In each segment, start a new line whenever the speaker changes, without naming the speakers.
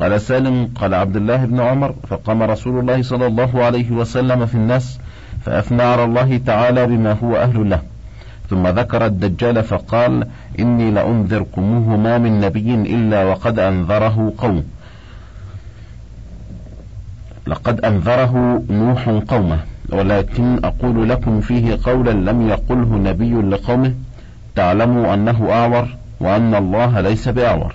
قال سالم قال عبد الله بن عمر فقام رسول الله صلى الله عليه وسلم في الناس فأثنى على الله تعالى بما هو أهل له. ثم ذكر الدجال فقال إني لأنذركموه ما من نبي إلا وقد أنذره قوم. لقد أنذره نوح قومه ولكن أقول لكم فيه قولا لم يقله نبي لقومه. تعلموا أنه أعور وأن الله ليس بأعور.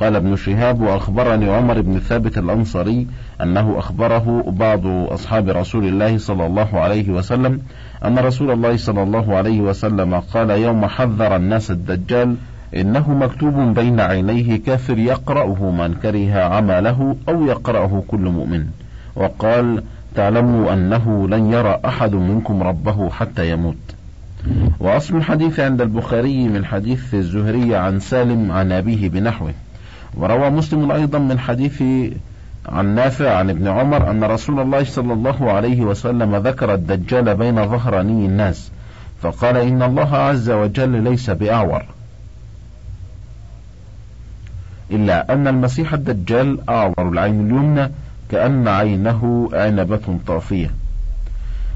قال ابن شهاب وأخبرني عمر بن ثابت الأنصاري أنه أخبره بعض أصحاب رسول الله صلى الله عليه وسلم أن رسول الله صلى الله عليه وسلم قال يوم حذر الناس الدجال إنه مكتوب بين عينيه كافر يقرأه من كره عمله أو يقرأه كل مؤمن. وقال تعلموا أنه لن يرى أحد منكم ربه حتى يموت. وأصل الحديث عند البخاري من حديث الزهري عن سالم عن أبيه بنحوه. وروى مسلم أيضا من حديث عن نافع عن ابن عمر أن رسول الله صلى الله عليه وسلم ذكر الدجال بين ظهراني الناس فقال إن الله عز وجل ليس بأعور. إلا أن المسيح الدجال أعور العين اليمنى كأن عينه عنبة طافية.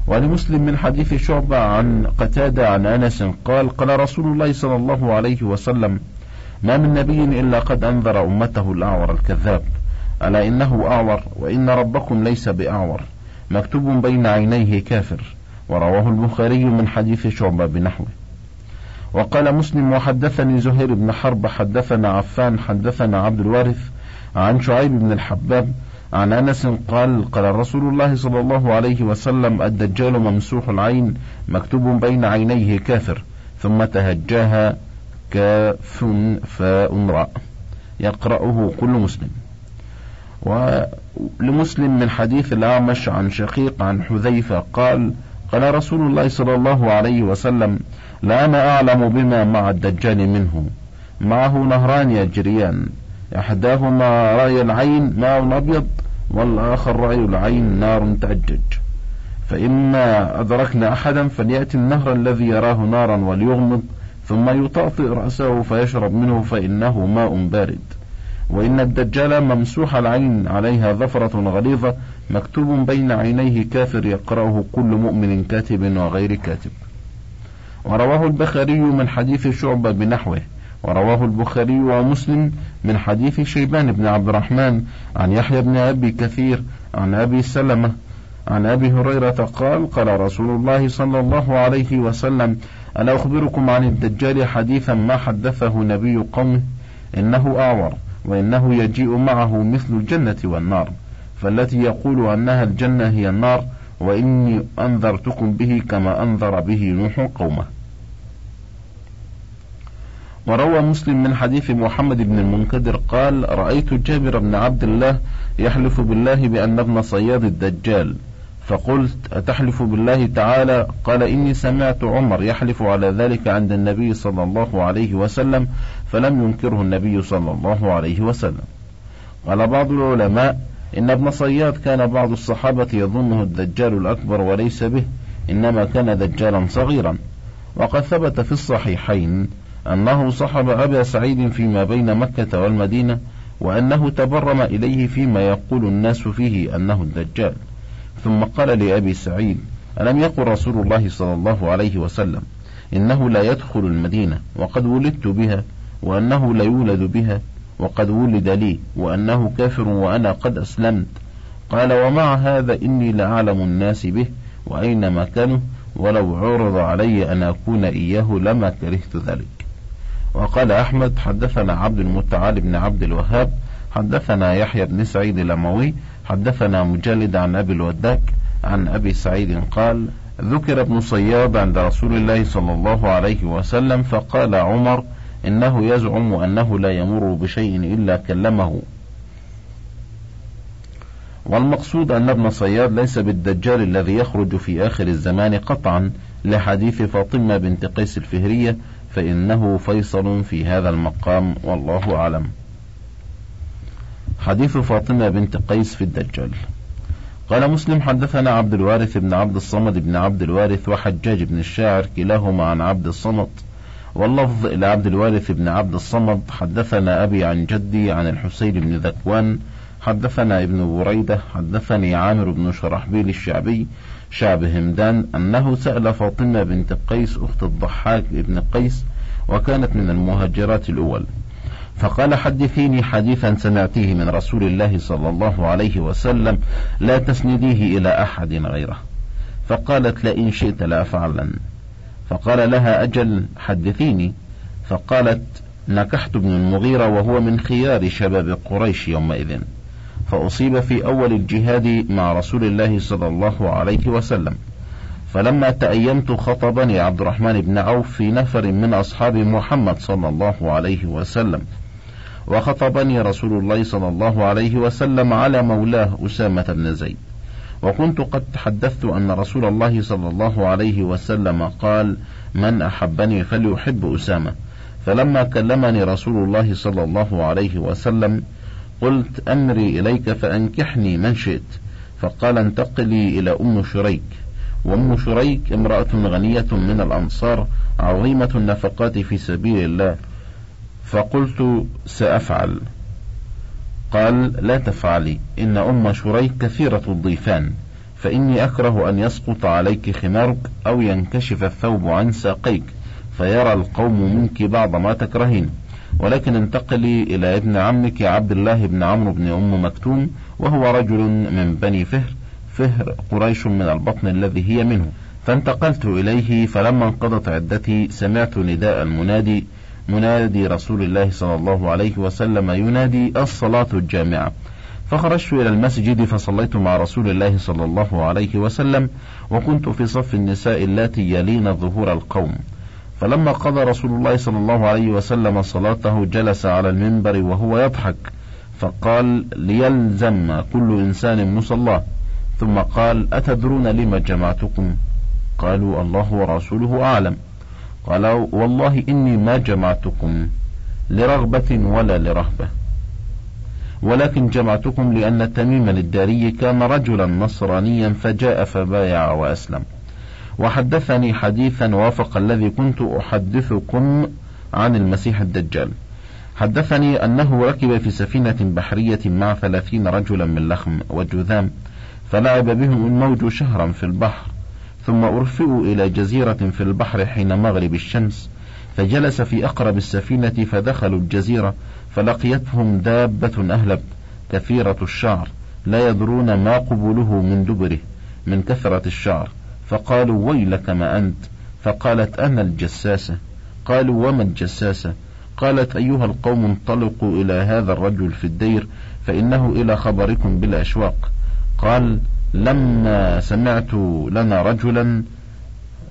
ولمسلم من حديث شعبة عن قتادة عن أنس قال قال رسول الله صلى الله عليه وسلم ما من نبي إلا قد أنذر أمته الأعور الكذاب. ألا إنه أعور وإن ربكم ليس بأعور. مكتوب بين عينيه كافر. ورواه البخاري من حديث شعبة بنحوه. وقال مسلم وحدثني زهير بن حرب حدثنا عفان حدثنا عبد الوارث عن شعيب بن الحباب عن أنس قال قال رسول الله صلى الله عليه وسلم الدجال ممسوح العين مكتوب بين عينيه كافر ثم تهجاها كاف فاء راء يقرأه كل مسلم. ولمسلم من حديث الأعمش عن شقيق عن حذيفة قال قال رسول الله صلى الله عليه وسلم لا أنا أعلم بما مع الدجال منه. معه نهران يجريان. إحداهما رأي العين ماء أبيض والآخر رأي العين نار تأجج. فإما أدركنا أحدا فليأتي النهر الذي يراه نارا وليغمض ثم يطأطئ رأسه فيشرب منه فإنه ماء بارد. وإن الدجال ممسوح العين عليها ظفرة غليظة مكتوب بين عينيه كافر يقرأه كل مؤمن كاتب وغير كاتب. ورواه البخاري من حديث شعبة بنحوه. ورواه البخاري ومسلم من حديث شيبان بن عبد الرحمن عن يحيى بن أبي كثير عن أبي سلمة عن أبي هريرة قال قال رسول الله صلى الله عليه وسلم ألا أخبركم عن الدجال حديثا ما حدثه نبي قومه إنه أعور وإنه يجيء معه مثل الجنة والنار فالتي يقول أنها الجنة هي النار وإني أنذرتكم به كما أنذر به نوح قومه. وروى مسلم من حديث محمد بن المنكدر قال رأيت جابر بن عبد الله يحلف بالله بأن ابن صياد الدجال. فقلت أتحلف بالله تعالى؟ قال إني سمعت عمر يحلف على ذلك عند النبي صلى الله عليه وسلم فلم ينكره النبي صلى الله عليه وسلم. قال بعض العلماء إن ابن صياد كان بعض الصحابة يظنه الدجال الأكبر وليس به إنما كان دجالا صغيرا. وقد ثبت في الصحيحين أنه صحب أبا سعيد فيما بين مكة والمدينة وأنه تبرم إليه فيما يقول الناس فيه أنه الدجال. ثم قال لأبي سعيد ألم يقل رسول الله صلى الله عليه وسلم إنه لا يدخل المدينة وقد ولدت بها وأنه لا يولد بها وقد ولد لي وأنه كافر وأنا قد أسلمت. قال ومع هذا إني لأعلم الناس به وأين مكانه ولو عرض علي أن أكون إياه لما كرهت ذلك. وقال أحمد حدثنا عبد المتعال بن عبد الوهاب حدثنا يحيى بن سعيد الأموي حدثنا مجلد عن أبي الوداك عن أبي سعيد قال ذكر ابن صياد عند رسول الله صلى الله عليه وسلم فقال عمر إنه يزعم أنه لا يمر بشيء إلا كلمه. والمقصود أن ابن صياد ليس بالدجال الذي يخرج في آخر الزمان قطعا لحديث فاطمة بنت قيس الفهرية فإنه فيصل في هذا المقام والله أعلم. حديث فاطمة بنت قيس في الدجال. قال مسلم حدثنا عبد الوارث بن عبد الصمد بن عبد الوارث وحجاج بن الشاعر كلاهما عن عبد الصمد. واللفظ إلى عبد الوارث بن عبد الصمد حدثنا أبي عن جدي عن الحسين بن ذكوان. حدثنا ابن بريدة حدثني عامر بن شرحبيل الشعبي شعب همدان أنه سأل فاطمة بنت قيس أخت الضحاك بن قيس وكانت من المهاجرات الأول. فقال حدثيني حديثا سمعتيه من رسول الله صلى الله عليه وسلم لا تسنديه إلى أحد غيره. فقالت لئن شئت لأفعلن فقال لها أجل حدثيني. فقالت نكحت ابن المغيرة وهو من خيار شباب قريش يومئذ. فأصيب في أول الجهاد مع رسول الله صلى الله عليه وسلم. فلما تأيمت خطبني عبد الرحمن بن عوف في نفر من أصحاب محمد صلى الله عليه وسلم. وخطبني رسول الله صلى الله عليه وسلم على مولاه أسامة بن زيد. وكنت قد تحدثت أن رسول الله صلى الله عليه وسلم قال من أحبني فليحب أسامة. فلما كلمني رسول الله صلى الله عليه وسلم قلت أمري إليك فأنكحني من شئت. فقال انتقلي إلى أم شريك. وأم شريك امرأة غنية من الأنصار عظيمة النفقات في سبيل الله. فقلت سأفعل. قال لا تفعلي إن أم شريك كثيرة الضيفان فإني أكره أن يسقط عليك خمارك أو ينكشف الثوب عن ساقيك فيرى القوم منك بعض ما تكرهين. ولكن انتقلي إلى ابن عمك عبد الله بن عمرو بن أم مكتوم وهو رجل من بني فهر فهر قريش من البطن الذي هي منه. فانتقلت إليه فلما انقضت عدتي سمعت نداء المنادي منادي رسول الله صلى الله عليه وسلم ينادي الصلاة الجامعة. فخرجت إلى المسجد فصليت مع رسول الله صلى الله عليه وسلم وكنت في صف النساء اللاتي يلين ظهور القوم. فلما قضى رسول الله صلى الله عليه وسلم صلاته جلس على المنبر وهو يضحك. فقال ليلزم كل إنسان مصلاه ثم قال أتدرون لما جمعتكم؟ قالوا الله ورسوله أعلم. قال والله إني ما جمعتكم لرغبة ولا لرهبة. ولكن جمعتكم لأن تميما الداري كان رجلا نصرانيا فجاء فبايع وأسلم. وحدثني حديثا وافق الذي كنت أحدثكم عن المسيح الدجال. حدثني أنه ركب في سفينة بحرية مع ثلاثين رجلا من لخم وجذام فلعب بهم الموج شهرا في البحر. ثم أرفئوا إلى جزيرة في البحر حين مغرب الشمس فجلس في أقرب السفينة فدخلوا الجزيرة فلقيتهم دابة أهلب كثيرة الشعر لا يدرون ما قبله من دبره من كثرة الشعر. فقالوا ويلك ما أنت؟ فقالت أنا الجساسة. قالوا وما الجساسة؟ قالت أيها القوم انطلقوا إلى هذا الرجل في الدير فإنه إلى خبركم بالأشواق. قال لما سمعت لنا رجلا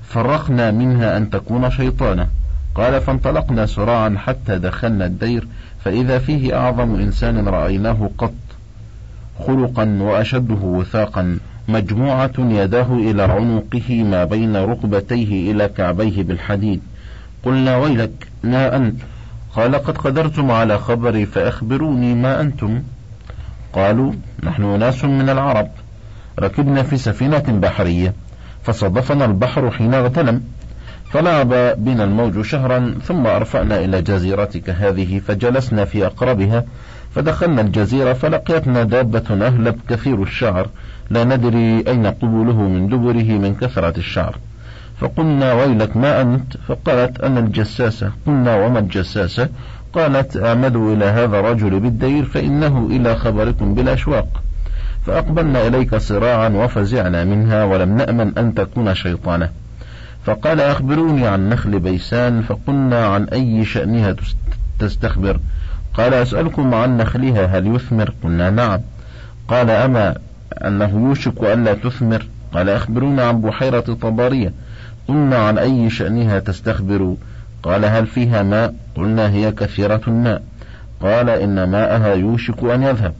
فرقنا منها أن تكون شيطانا قال فانطلقنا سراعا حتى دخلنا الدير فإذا فيه أعظم إنسان رأيناه قط خلقا وأشده وثاقا مجموعة يداه إلى عنقه ما بين ركبتيه إلى كعبيه بالحديد. قلنا ويلك ما أنت؟ قال قد قدرتم على خبري فأخبروني ما أنتم؟ قالوا نحن ناس من العرب. ركبنا في سفينة بحرية فصادفنا البحر حين اغتنم. فلعب بنا الموج شهرا ثم أرفعنا إلى جزيرتك هذه فجلسنا في أقربها. فدخلنا الجزيرة فلقيتنا دابة أهلب كثير الشعر. لا ندري أين قبوله من دبره من كثرة الشعر. فقلنا ويلك ما أنت؟ فقالت أنا الجساسة. قلنا وما الجساسة؟ قالت أعمدوا إلى هذا الرجل بالدير فإنه إلى خبركم بالأشواق. فأقبلنا إليك صراعا وفزعنا منها ولم نأمن أن تكون شيطانة. فقال أخبروني عن نخل بيسان فقلنا عن أي شأنها تستخبر. قال أسألكم عن نخلها هل يثمر؟ قلنا نعم. قال أما أنه يوشك ألا تثمر؟ قال أخبرونا عن بحيرة طبارية قلنا عن أي شأنها تستخبر؟ قال هل فيها ماء؟ قلنا هي كثيرة الماء. قال إن ماءها يوشك أن يذهب.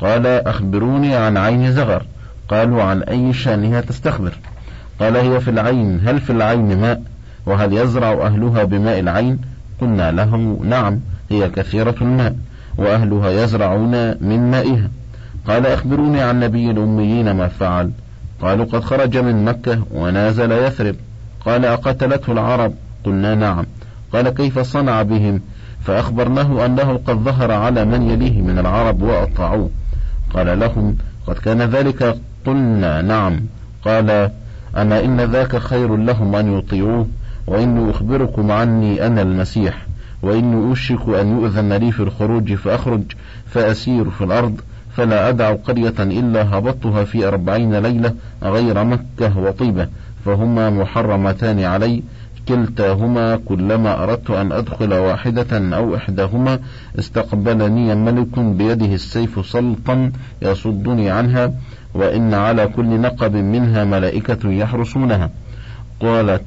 قال أخبروني عن عين زغر. قالوا عن أي شأنها تستخبر؟ قال هي في العين. هل في العين ماء؟ وهل يزرع أهلها بماء العين؟ قلنا له نعم هي كثيرة الماء وأهلها يزرعون من مائها. قال أخبروني عن نبي الأميين ما فعل. قالوا قد خرج من مكة ونازل يثرب. قال أقتلته العرب؟ قلنا نعم. قال كيف صنع بهم؟ فأخبرناه أنه قد ظهر على من يليه من العرب وأطاعوه. قال لهم قد كان ذلك قلنا نعم. قال أما إن ذاك خير لهم أن يطيعوه وإني أخبركم عني أنا المسيح وإني أوشك أن يؤذن لي في الخروج فأخرج فأسير في الأرض فلا أدع قرية إلا هبطتها في أربعين ليلة غير مكة وطيبة فهما محرمتان علي كلتاهما كلما أردت أن أدخل واحدة أو إحداهما استقبلني ملك بيده السيف سلطا يصدني عنها وإن على كل نقب منها ملائكة يحرسونها. قالت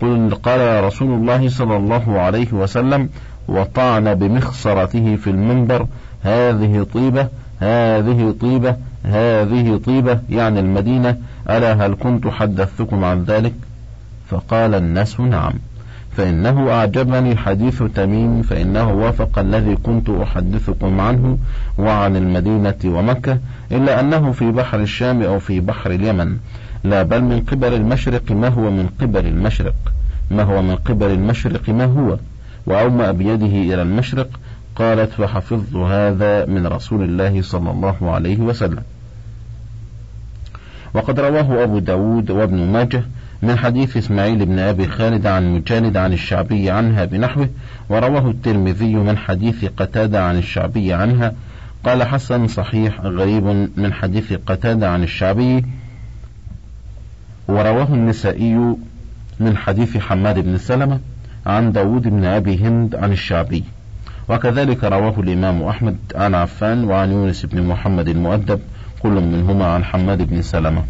قل قال رسول الله صلى الله عليه وسلم وطعن بمخصرته في المنبر هذه طيبة هذه طيبة هذه طيبة يعني المدينة ألا هل كنت حدثتكم عن ذلك؟ فقال الناس نعم. فإنه أعجبني حديث تميم فإنه وافق الذي كنت أحدثكم عنه وعن المدينة ومكة إلا أنه في بحر الشام أو في بحر اليمن. لا بل من قبل المشرق ما هو من قبل المشرق. ما هو من قبل المشرق ما هو؟ وأومأ بيده إلى المشرق قالت فحفظت هذا من رسول الله صلى الله عليه وسلم وقد رواه أبو داود وابن ماجه من حديث إسماعيل بن أبي خالد عن مجالد عن الشعبي عنها بنحوه ورواه الترمذي من حديث قتادة عن الشعبي عنها. قال حسن صحيح غريب من حديث قتادة عن الشعبي ورواه النسائي من حديث حماد بن سلمة عن داود بن أبي هند عن الشعبي. وكذلك رواه الإمام أحمد عن عفان وعن يونس بن محمد المؤدب كل منهما عن حماد بن سلمة.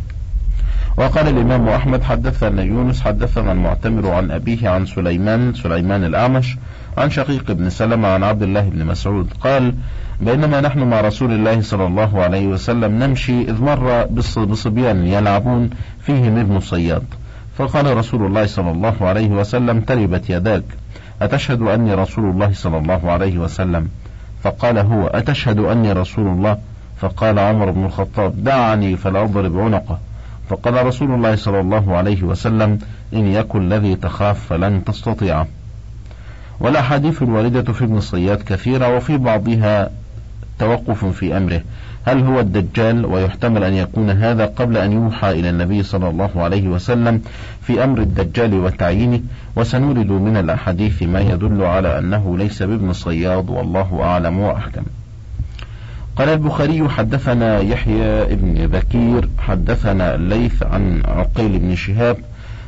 وقال الإمام أحمد حدثنا يونس حدثنا المعتمر عن أبيه عن سليمان سليمان الأعمش عن شقيق بن سلمة عن عبد الله بن مسعود. قال بينما نحن مع رسول الله صلى الله عليه وسلم نمشي إذ مر بصبيان يلعبون فيهم ابن صياد. فقال رسول الله صلى الله عليه وسلم تربت يداك أتشهد أني رسول الله صلى الله عليه وسلم؟ فقال هو أتشهد أني رسول الله؟ فقال عمر بن الخطاب دعني فلا أضرب عنقه. فقال رسول الله صلى الله عليه وسلم إن يكن الذي تخاف فلن تستطيعه والأحاديث الواردة في ابن الصياد كثيرة وفي بعضها توقف في أمره. هل هو الدجال ويحتمل أن يكون هذا قبل أن يوحى إلى النبي صلى الله عليه وسلم في أمر الدجال وتعيينه؟ وسنورد من الأحاديث ما يدل على أنه ليس بابن صياد والله أعلم وأحكم. قال البخاري حدثنا يحيى بن بكير حدثنا الليث عن عقيل بن شهاب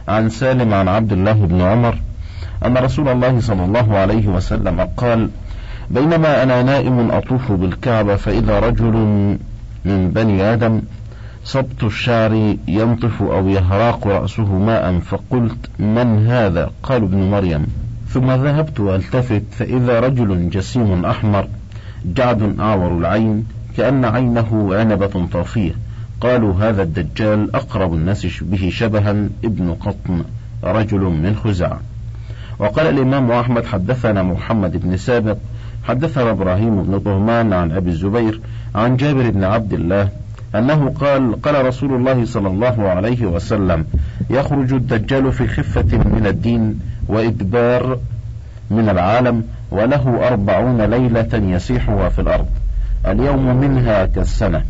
عن سالم عن عبد الله بن عمر أن رسول الله صلى الله عليه وسلم قال بينما أنا نائم أطوف بالكعبة فإذا رجل من بني آدم صبت الشعر ينطف أو يهراق رأسه ماء فقلت من هذا؟ قال ابن مريم ثم ذهبت ألتفت فإذا رجل جسيم أحمر جعد أعور العين كأن عينه عنبة طافية. قالوا هذا الدجال أقرب الناس به شبها ابن قطن رجل من خزاع. وقال الإمام أحمد حدثنا محمد بن سابق حدثنا إبراهيم بن طهمان عن أبي الزبير عن جابر بن عبد الله أنه قال قال رسول الله صلى الله عليه وسلم يخرج الدجال في خفة من الدين وإدبار من العالم وله أربعون ليلة يسيحها في الأرض. اليوم منها كالسنة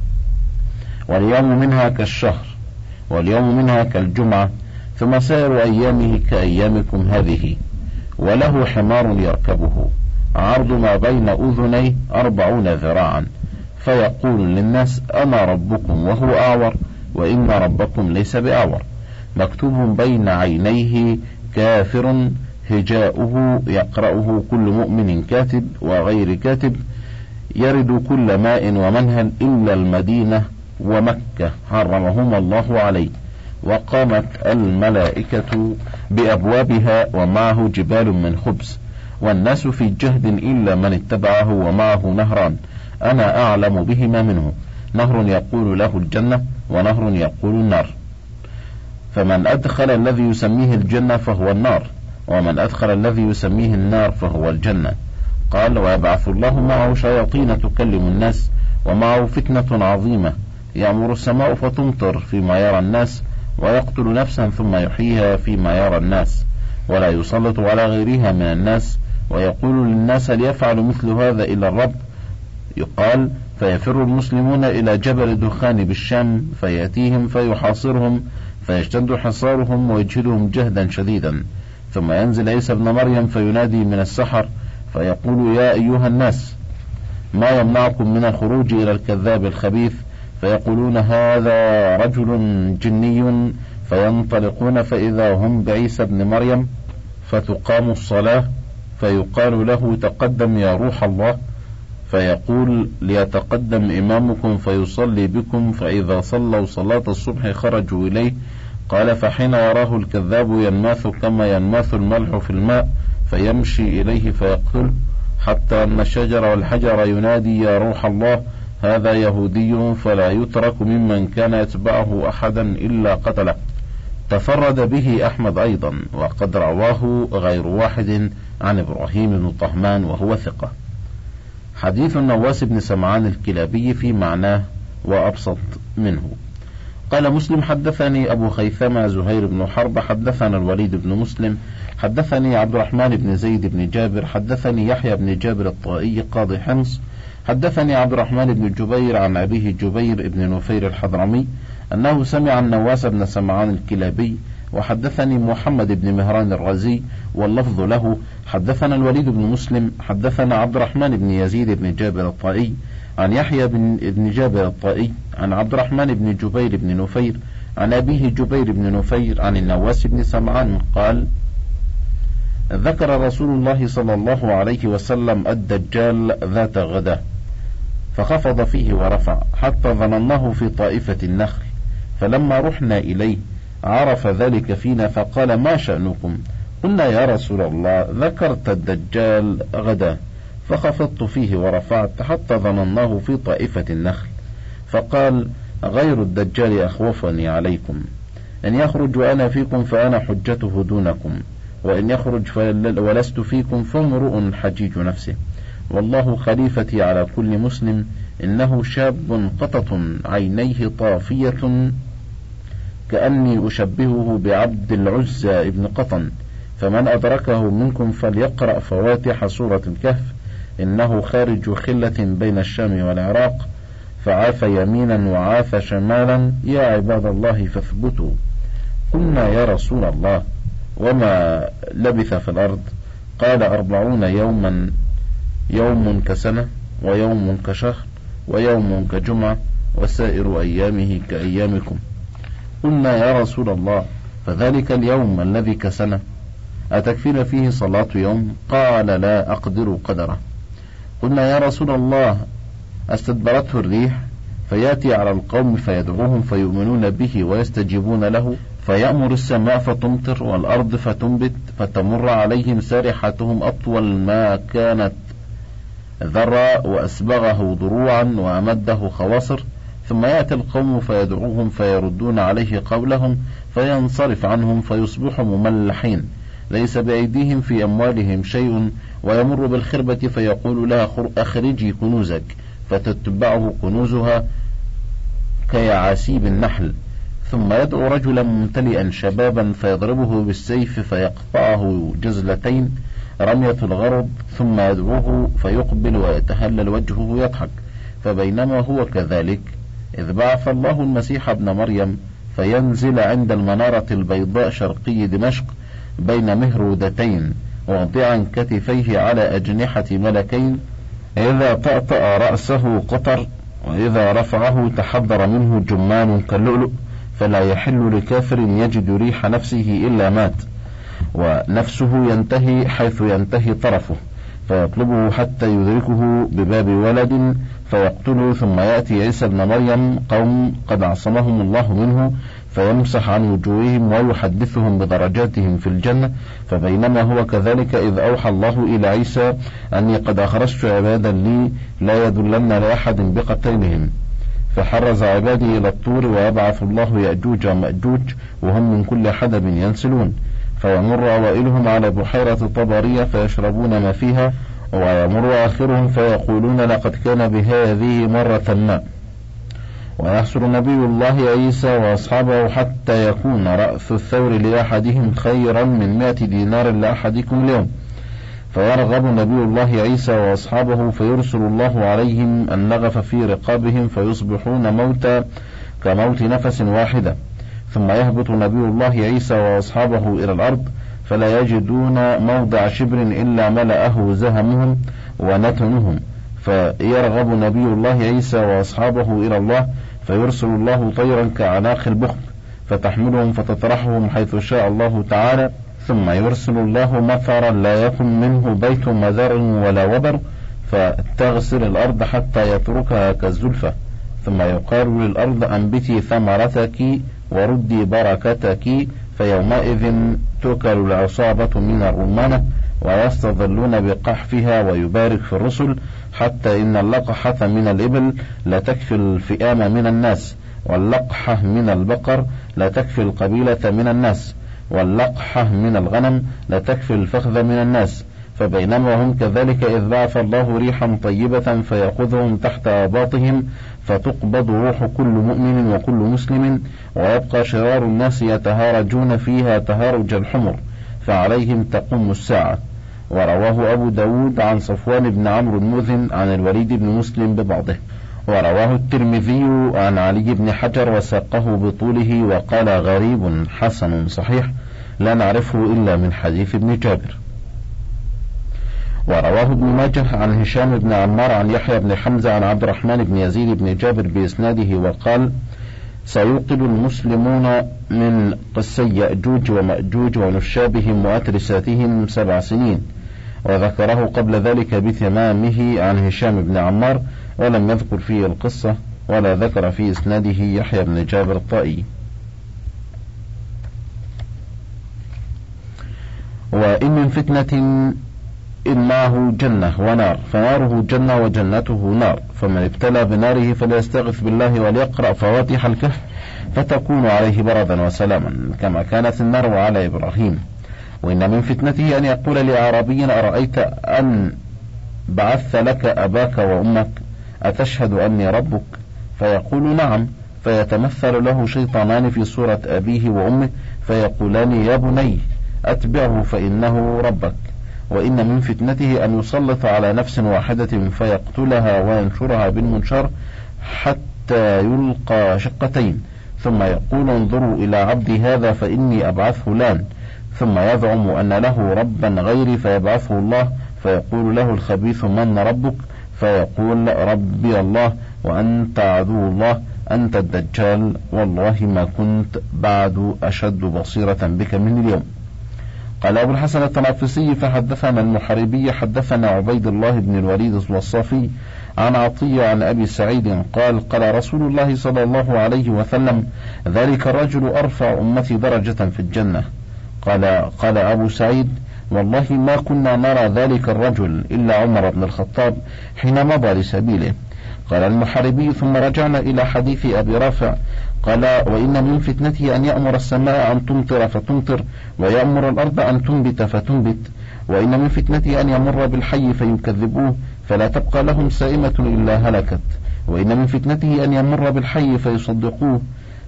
واليوم منها كالشهر واليوم منها كالجمعة ثم سائر أيامه كأيامكم هذه. وله حمار يركبه عرض ما بين أذنيه أربعون ذراعا. فيقول للناس أنا ربكم وهو أعور وإن ربكم ليس بأعور. مكتوب بين عينيه كافر هجاؤه يقرأه كل مؤمن كاتب وغير كاتب يرد كل ماء ومنهل إلا المدينة ومكة. حرمهما الله عليه. وقامت الملائكة بأبوابها ومعه جبال من خبز. والناس في جهد إلا من اتبعه ومعه نهران. أنا أعلم بهما منه. نهر يقول له الجنة ونهر يقول النار. فمن أدخل الذي يسميه الجنة فهو النار. ومن أدخل الذي يسميه النار فهو الجنة. قال ويبعث الله معه شياطين تكلم الناس ومعه فتنة عظيمة. يأمر السماء فتمطر فيما يرى الناس ويقتل نفسا ثم يحييها فيما يرى الناس. ولا يسلط على غيرها من الناس. ويقول للناس ليفعلوا مثل هذا إلا الرب. يقال فيفر المسلمون إلى جبل دخان بالشام فيأتيهم فيحاصرهم فيشتد حصارهم ويجهدهم جهدا شديدا. ثم ينزل عيسى ابن مريم فينادي من السحر فيقول يا أيها الناس ما يمنعكم من الخروج إلى الكذاب الخبيث؟ فيقولون هذا رجل جني فينطلقون فإذا هم بعيسى ابن مريم فتقام الصلاة فيقال له تقدم يا روح الله فيقول ليتقدم إمامكم فيصلي بكم فإذا صلوا صلاة الصبح خرجوا إليه قال فحين يراه الكذاب ينماث كما ينماث الملح في الماء فيمشي إليه فيقتل حتى أن الشجر والحجر ينادي يا روح الله هذا يهودي فلا يترك ممن كان يتبعه أحدا إلا قتله. تفرد به أحمد أيضا وقد رواه غير واحد عن إبراهيم بن طهمان وهو ثقة. حديث النواس بن سمعان الكلابي في معناه وأبسط منه. قال مسلم حدثني أبو خيثمة زهير بن حرب حدثنا الوليد بن مسلم حدثني عبد الرحمن بن زيد بن جابر حدثني يحيى بن جابر الطائي قاضي حمص حدثني عبد الرحمن بن جبير عن أبيه جبير بن نفير الحضرمي أنه سمع النواس بن سمعان الكلابي وحدثني محمد بن مهران الرازي واللفظ له حدثنا الوليد بن مسلم حدثنا عبد الرحمن بن يزيد بن جابر الطائي عن يحيى بن, بن جابر الطائي عن عبد الرحمن بن جبير بن نفير عن أبيه جبير بن نفير عن النواس بن سمعان قال ذكر رسول الله صلى الله عليه وسلم الدجال ذات غدا فخفض فيه ورفع حتى ظنناه في طائفة النخل فلما رحنا إليه عرف ذلك فينا فقال ما شأنكم؟ قلنا يا رسول الله ذكرت الدجال غدا فخفضت فيه ورفعت حتى ظنناه في طائفة النخل. فقال غير الدجال أخوفني عليكم. إن يخرج وأنا فيكم فأنا حجته دونكم. وإن يخرج ولست فيكم فامرؤ حجيج نفسه. والله خليفتي على كل مسلم إنه شاب قطط عينيه طافية كأني أشبهه بعبد العزى ابن قطن. فمن أدركه منكم فليقرأ فواتح سورة الكهف. إنه خارج خلة بين الشام والعراق فعاف يمينا وعاف شمالا يا عباد الله فاثبتوا. قلنا يا رسول الله وما لبث في الأرض؟ قال أربعون يوما يوم كسنة ويوم كشهر ويوم كجمعة وسائر أيامه كأيامكم. قلنا يا رسول الله فذلك اليوم الذي كسنة. أتكفينا فيه صلاة يوم؟ قال لا أقدر قدره. قلنا يا رسول الله استدبرته الريح فيأتي على القوم فيدعوهم فيؤمنون به ويستجيبون له فيأمر السماء فتمطر والأرض فتنبت فتمر عليهم سارحتهم أطول ما كانت ذرى وأسبغه ضروعا وأمده خواصر ثم يأتي القوم فيدعوهم فيردون عليه قولهم فينصرف عنهم فيصبحوا مملحين. ليس بأيديهم في أموالهم شيء ويمر بالخربة فيقول لها أخرجي كنوزك فتتبعه كنوزها كيعاسيب النحل. ثم يدعو رجلا ممتلئا شبابا فيضربه بالسيف فيقطعه جزلتين رمية الغرض ثم يدعوه فيقبل ويتهلل وجهه يضحك. فبينما هو كذلك إذ بعث الله المسيح ابن مريم فينزل عند المنارة البيضاء شرقي دمشق بين مهرودتين واضعا كتفيه على أجنحة ملكين إذا طأطأ رأسه قطر وإذا رفعه تحضر منه جمان كاللؤلؤ فلا يحل لكافر يجد ريح نفسه إلا مات ونفسه ينتهي حيث ينتهي طرفه فيطلبه حتى يدركه بباب ولد فيقتله ثم يأتي عيسى ابن مريم قوم قد عصمهم الله منه فيمسح عن وجوههم ويحدثهم بدرجاتهم في الجنة فبينما هو كذلك إذ أوحى الله إلى عيسى أني قد أخرجت عبادا لي لا يدلن لأحد بقتلهم. فحرز عبادي إلى الطور ويبعث الله يأجوج ومأجوج وهم من كل حدب ينسلون. فيمر أوائلهم على بحيرة طبرية فيشربون ما فيها ويمر آخرهم فيقولون لقد كان بهذه مرة ما. ويحصر نبي الله عيسى وأصحابه حتى يكون رأس الثور لأحدهم خيرا من مائة دينار لأحدكم اليوم. فيرغب نبي الله عيسى وأصحابه فيرسل الله عليهم النغف في رقابهم فيصبحون موتى كموت نفس واحدة. ثم يهبط نبي الله عيسى وأصحابه إلى الأرض فلا يجدون موضع شبر إلا ملأه زهمهم ونتنهم. فيرغب نبي الله عيسى وأصحابه إلى الله فيرسل الله طيرا كعناق البخت فتحملهم فتطرحهم حيث شاء الله تعالى ثم يرسل الله مطرا لا يكن منه بيت مزار ولا وبر فتغسل الأرض حتى يتركها كالزلفة ثم يقال للأرض أنبتي ثمرتك وردي بركتك فيومئذ تؤكل العصابة من الرمانة ويستظلون بقحفها ويبارك في الرسل حتى إن اللقحة من الإبل لا تكفي الفئام من الناس واللقحة من البقر لا تكفي القبيلة من الناس واللقحة من الغنم لا تكفي الفخذ من الناس. فبينما هم كذلك إذ بعث الله ريحا طيبة فيأخذهم تحت آباطهم فتقبض روح كل مؤمن وكل مسلم ويبقى شرار الناس يتهارجون فيها تهارج الحمر فعليهم تقوم الساعة. ورواه أبو داود عن صفوان بن عمرو المذن عن الوليد بن مسلم ببعضه. ورواه الترمذي عن علي بن حجر وساقه بطوله وقال غريب حسن صحيح لا نعرفه إلا من حديث ابن جابر. ورواه ابن ماجه عن هشام بن عمار عن يحيى بن حمزة عن عبد الرحمن بن يزيد بن جابر بإسناده وقال سيوقد المسلمون من قسي يأجوج ومأجوج ونشابهم وأترساتهم سبع سنين وذكره قبل ذلك بتمامه عن هشام بن عمار ولم يذكر فيه القصة ولا ذكر في إسناده يحيى بن جابر الطائي. وإن من فتنة إن معه جنة ونار فناره جنة وجنته نار فمن ابتلى بناره فليستغث بالله وليقرأ فواتح الكهف فتكون عليه بردا وسلاما كما كانت النار على إبراهيم. وإن من فتنته أن يقول لأعرابي أرأيت أن بعثت لك أباك وأمك؟ أتشهد أني ربك؟ فيقول نعم فيتمثل له شيطانان في صورة أبيه وأمه فيقولان يا بني أتبعه فإنه ربك. وإن من فتنته أن يسلط على نفس واحدة فيقتلها وينشرها بالمنشار حتى يلقى شقتين. ثم يقول انظروا إلى عبدي هذا فإني أبعث فلان. ثم يزعم أن له ربا غيري فيبعثه الله. فيقول له الخبيث من ربك؟ فيقول ربي الله وأنت عدو الله. أنت الدجال والله ما كنت بعد أشد بصيرة بك من اليوم. قال أبو الحسن التنافسي فحدثنا المحاربي حدثنا عبيد الله بن الوليد الوصافي عن عطية عن أبي سعيد قال قال رسول الله صلى الله عليه وسلم ذلك الرجل أرفع أمتي درجة في الجنة. قال قال أبو سعيد والله ما كنا نرى ذلك الرجل إلا عمر بن الخطاب حين مضى لسبيله. قال المحاربي ثم رجعنا إلى حديث أبي رافع قال وإن من فتنته أن يأمر السماء أن تمطر فتمطر ويأمر الأرض أن تنبت فتنبت وإن من فتنته أن يمر بالحي فيكذبوه فلا تبقى لهم سائمة إلا هلكت وإن من فتنته أن يمر بالحي فيصدقوه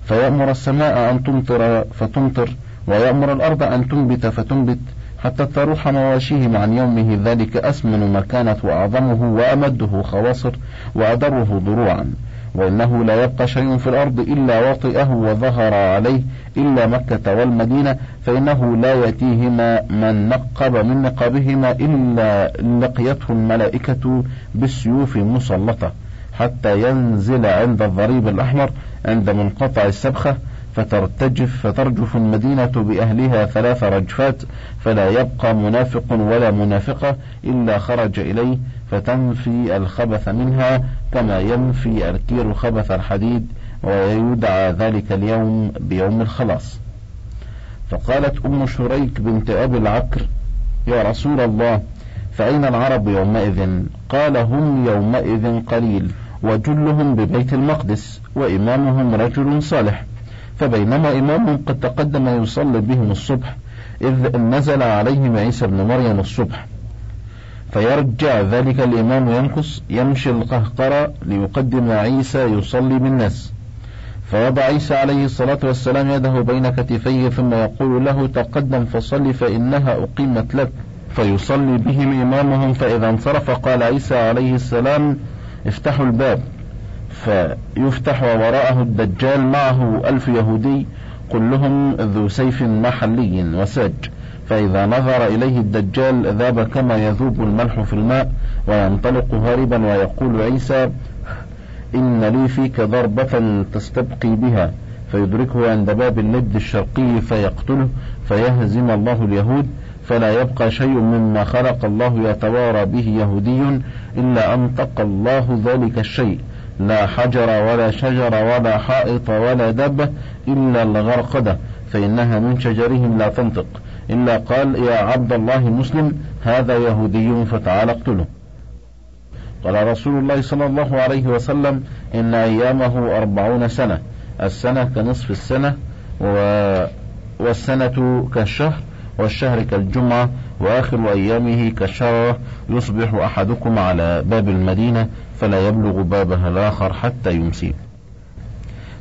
فيأمر السماء أن تمطر فتمطر ويأمر الأرض أن تنبت فتنبت حتى تروح مواشيهم عن يومه ذلك أسمن ما كانت وأعظمه وأمده خواصر وأدره ضروعا. وإنه لا يبقى شيء في الأرض إلا وطئه وظهر عليه إلا مكة والمدينة فإنه لا يأتيهما من نقب من نقابهما إلا لقيته الملائكة بالسيوف مسلطة حتى ينزل عند الضريب الأحمر عند منقطع السبخة فترتجف فترجف المدينة بأهلها ثلاث رجفات فلا يبقى منافق ولا منافقة إلا خرج إليه فتنفي الخبث منها كما ينفي الكير خبث الحديد ويدعى ذلك اليوم بيوم الخلاص. فقالت أم شريك بنت أبي العكر يا رسول الله فأين العرب يومئذ؟ قال هم يومئذ قليل وجلهم ببيت المقدس وإمامهم رجل صالح فبينما إمام قد تقدم يصلي بهم الصبح إذ نزل عليهم عيسى بن مريم الصبح. فيرجع ذلك الإمام ينقص يمشي القهقرة ليقدم عيسى يصلي بالناس. فوضع عيسى عليه الصلاة والسلام يده بين كتفيه ثم يقول له تقدم فصل فإنها أقيمت لك. فيصلي بهم إمامهم فإذا انصرف قال عيسى عليه السلام افتحوا الباب. فيفتح وراءه الدجال معه ألف يهودي كلهم ذو سيف محلي وساج. فإذا نظر إليه الدجال ذاب كما يذوب الملح في الماء وينطلق هاربا ويقول عيسى إن لي فيك ضربة تستبقي بها. فيدركه عند باب اللد الشرقي فيقتله فيهزم الله اليهود فلا يبقى شيء مما خلق الله يتوارى به يهودي إلا أنطق الله ذلك الشيء. لا حجر ولا شجر ولا حائط ولا دابة إلا الغرقدة فإنها من شجرهم لا تنطق. إلا قال يا عبد الله مسلم هذا يهودي فتعال اقتله قال رسول الله صلى الله عليه وسلم إن أيامه أربعون سنة. السنة كنصف السنة و... والسنة كالشهر والشهر كالجمعة وآخر أيامه كالشررة يصبح أحدكم على باب المدينة فلا يبلغ بابها الآخر حتى يمسي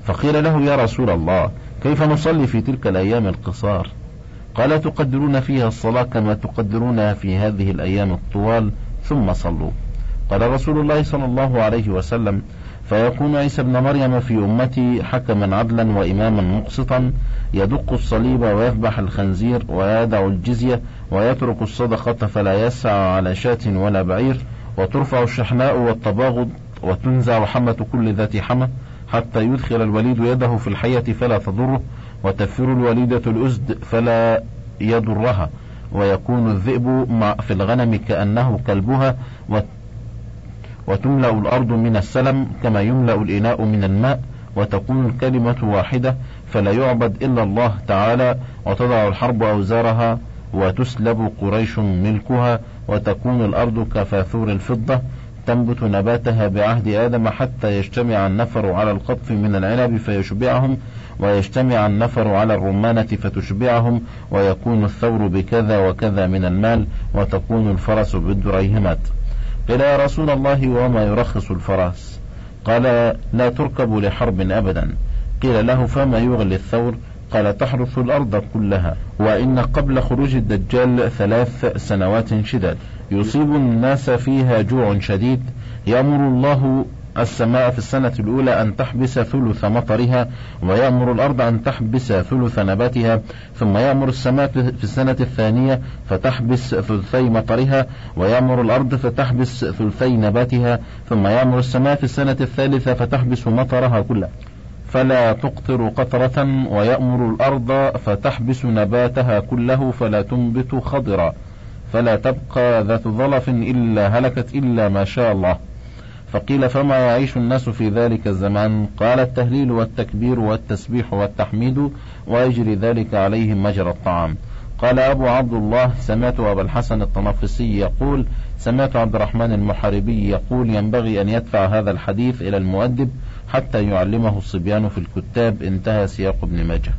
فقيل له يا رسول الله كيف نصلي في تلك الأيام القصار؟ قال تقدرون فيها الصلاة كما تقدرونها في هذه الأيام الطوال ثم صلوا. قال رسول الله صلى الله عليه وسلم فيكون عيسى ابن مريم في أمتي حكما عدلا وإماما مقسطا يدق الصليب ويذبح الخنزير ويدع الجزية ويترك الصدقة فلا يسعى على شاة ولا بعير وترفع الشحناء والتباغض وتنزع حمة كل ذات حمى حتى يدخل الوليد يده في الحية فلا تضره وتفر الوليدة الأزد فلا يضرها ويكون الذئب في الغنم كأنه كلبها وتملأ الأرض من السلم كما يملأ الإناء من الماء وتكون الكلمة واحدة فلا يعبد إلا الله تعالى وتضع الحرب أوزارها وتسلب قريش ملكها وتكون الأرض كفاثور الفضة تنبت نباتها بعهد آدم حتى يجتمع النفر على القطف من العنب فيشبعهم ويجتمع النفر على الرمانة فتشبعهم ويكون الثور بكذا وكذا من المال وتكون الفرس بالدريهمات. قيل يا رسول الله وما يرخص الفرس؟ قال لا تركب لحرب أبدا. قيل له فما يغلي الثور؟ قال تحرث الأرض كلها وإن قبل خروج الدجال ثلاث سنوات شداد. يصيب الناس فيها جوع شديد. يأمر الله السماء في السنة الأولى أن تحبس ثلث مطرها ويأمر الأرض أن تحبس ثلث نباتها ثم يأمر السماء في السنة الثانية فتحبس ثلثي مطرها ويأمر الأرض فتحبس ثلثي نباتها ثم يأمر السماء في السنة الثالثة فتحبس مطرها كله فلا تقطر قطرة ويأمر الأرض فتحبس نباتها كله فلا تنبت خضرا. فلا تبقى ذات ظلف إلا هلكت إلا ما شاء الله. فقيل فما يعيش الناس في ذلك الزمان؟ قال التهليل والتكبير والتسبيح والتحميد ويجري ذلك عليهم مجرى الطعام. قال أبو عبد الله سمعت أبا الحسن الطنافسي يقول سمعت عبد الرحمن المحاربي يقول ينبغي أن يدفع هذا الحديث إلى المؤدب حتى يعلمه الصبيان في الكتاب. انتهى سياق ابن ماجه.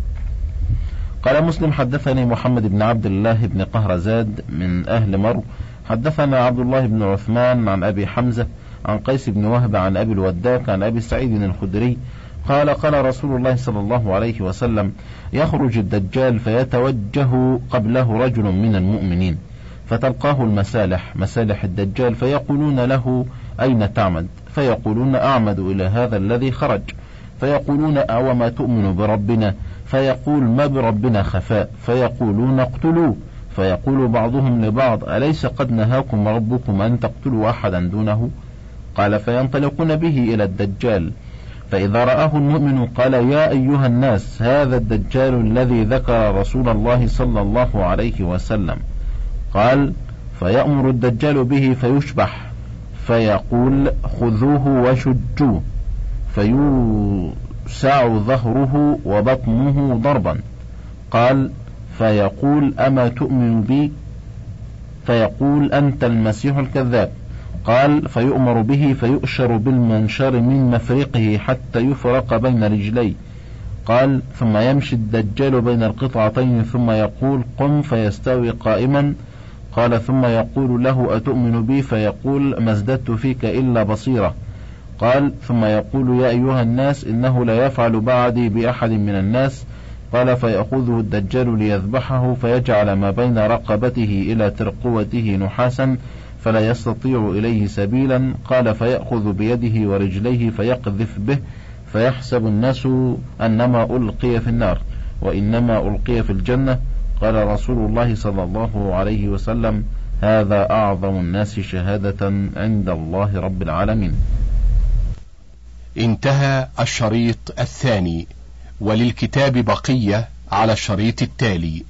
قال مسلم حدثني محمد بن عبد الله بن قهرزاد من أهل مرو حدثنا عبد الله بن عثمان عن أبي حمزة عن قيس بن وهب عن أبي الوداك عن أبي سعيد الخدري قال قال رسول الله صلى الله عليه وسلم يخرج الدجال فيتوجه قبله رجل من المؤمنين فتلقاه المسالح مسالح الدجال فيقولون له أين تعمد فيقولون أعمد إلى هذا الذي خرج فيقولون أوما تؤمن بربنا فيقول ما بربنا خفاء فيقولون اقتلوه فيقول بعضهم لبعض أليس قد نهاكم ربكم أن تقتلوا أحدا دونه قال فينطلقون به إلى الدجال. فإذا رآه المؤمن قال يا أيها الناس هذا الدجال الذي ذكر رسول الله صلى الله عليه وسلم. قال فيأمر الدجال به فيشبح فيقول خذوه وشجوه فيوسع ظهره وبطنه ضربا. قال فيقول أما تؤمن بي؟ فيقول أنت المسيح الكذاب. قال فيؤمر به فيؤشر بالمنشار من مفرقه حتى يفرق بين رجليه. قال ثم يمشي الدجال بين القطعتين ثم يقول قم فيستوي قائما. قال ثم يقول له أتؤمن بي؟ فيقول ما ازددت فيك إلا بصيرة. قال ثم يقول يا أيها الناس إنه لا يفعل بعدي بأحد من الناس. قال فيأخذه الدجال ليذبحه فيجعل ما بين رقبته إلى ترقوته نحاسا. فلا يستطيع إليه سبيلا قال فيأخذ بيده ورجليه فيقذف به فيحسب الناس أنما ألقي في النار وإنما ألقي في الجنة. قال رسول الله صلى الله عليه وسلم هذا أعظم الناس شهادة عند الله رب العالمين.
انتهى الشريط الثاني وللكتاب بقية على الشريط التالي.